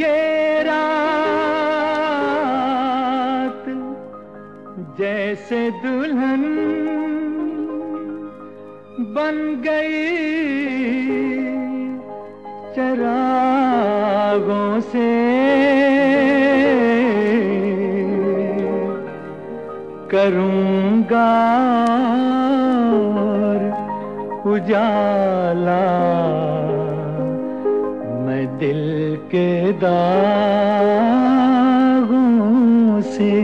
ये रात जैसे दुल्हन बन गई चरागों से। करूँगा और उजाला मैं दिल के दागों से।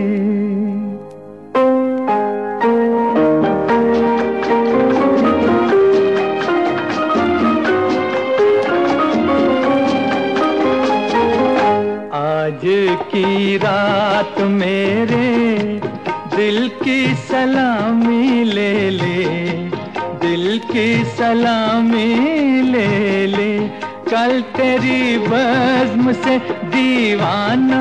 आज की रात मेरे दिल की सलामी ले ले, दिल की सलामी ले ले। कल तेरी बज्म से दीवाना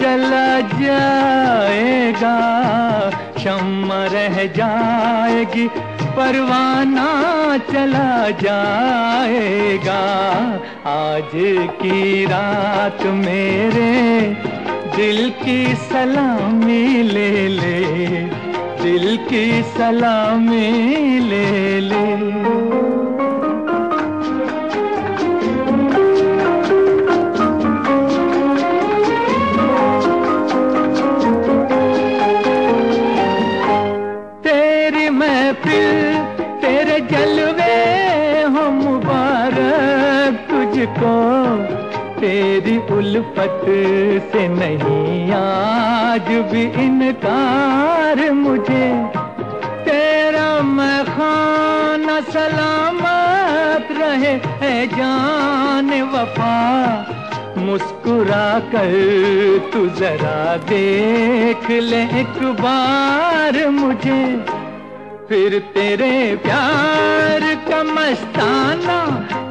चला जाएगा। शम्मा रह जाएगी, परवाना चला जाएगा। आज की रात मेरे दिल की सलामी ले ले, दिल की सलामी ले ले। तुझको तेरी उल्फत से नहीं, आज भी इनकार मुझे। तेरा मैं खाना सलामत रहे है जान वफा। मुस्कुरा कर तू जरा देख ले एक बार मुझे। फिर तेरे प्यार का मस्ताना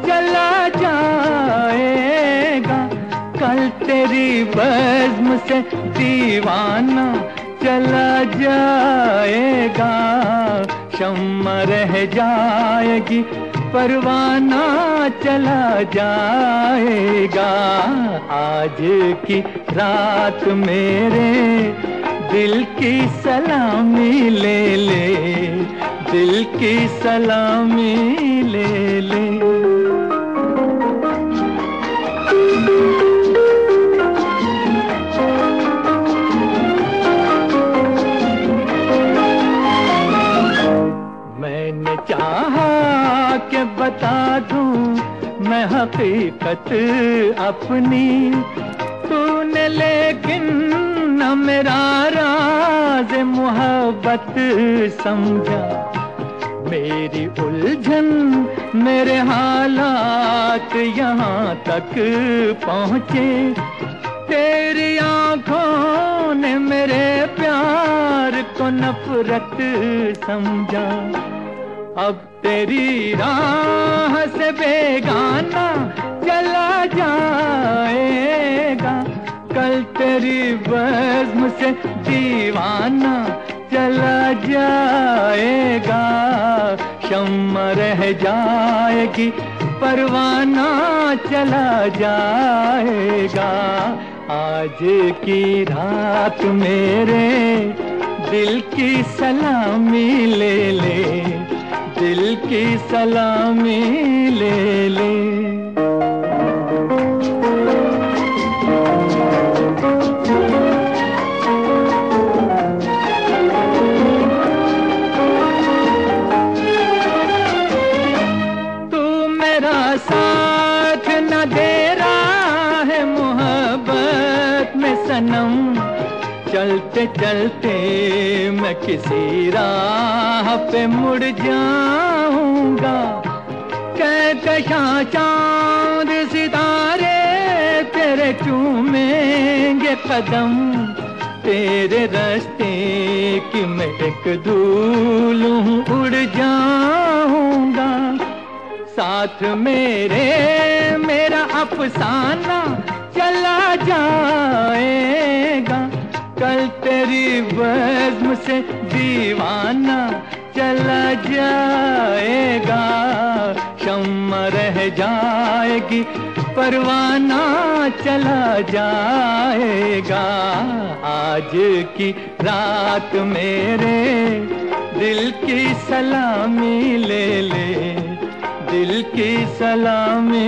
चला जाएगा। कल तेरी बज्म से दीवाना चला जाएगा। शम्मा रह जाएगी, परवाना चला जाएगा। आज की रात मेरे दिल की सलामी ले ले, दिल की सलामी ले ले। बता दूँ, मैं हकीकत अपनी। तूने लेकिन न मेरा राज मोहब्बत समझा। मेरी उलझन मेरे हालात यहाँ तक पहुँचे। तेरी आँखों ने मेरे प्यार को नफरत समझा। अब तेरी राह से बेगाना चला जाएगा। कल तेरी बज्म से दीवाना चला जाएगा। शम्मा रह जाएगी, परवाना चला जाएगा। आज की रात मेरे दिल की सलामी ले ले। दिल की सलामी ले ले। चलते मैं किसी राह पे मुड़ जाऊँगा। कहकशा चाँद सितारे तेरे चूमेंगे कदम। तेरे रास्ते की मैं एक धूल उड़ जाऊँगा। साथ मेरे, मेरा अफसाना चला जाएगा। कल तेरी बज्म से दीवाना चला जाएगा। शम्मा रह जाएगी, परवाना चला जाएगा। आज की रात मेरे दिल की सलामी ले ले, दिल की सलामी